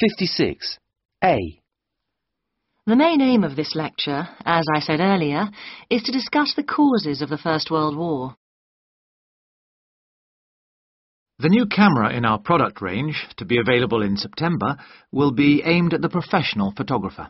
56. A. The main aim of this lecture, as I said earlier, is to discuss the causes of the First World War. The new camera in our product range, to be available in September, will be aimed at the professional photographer.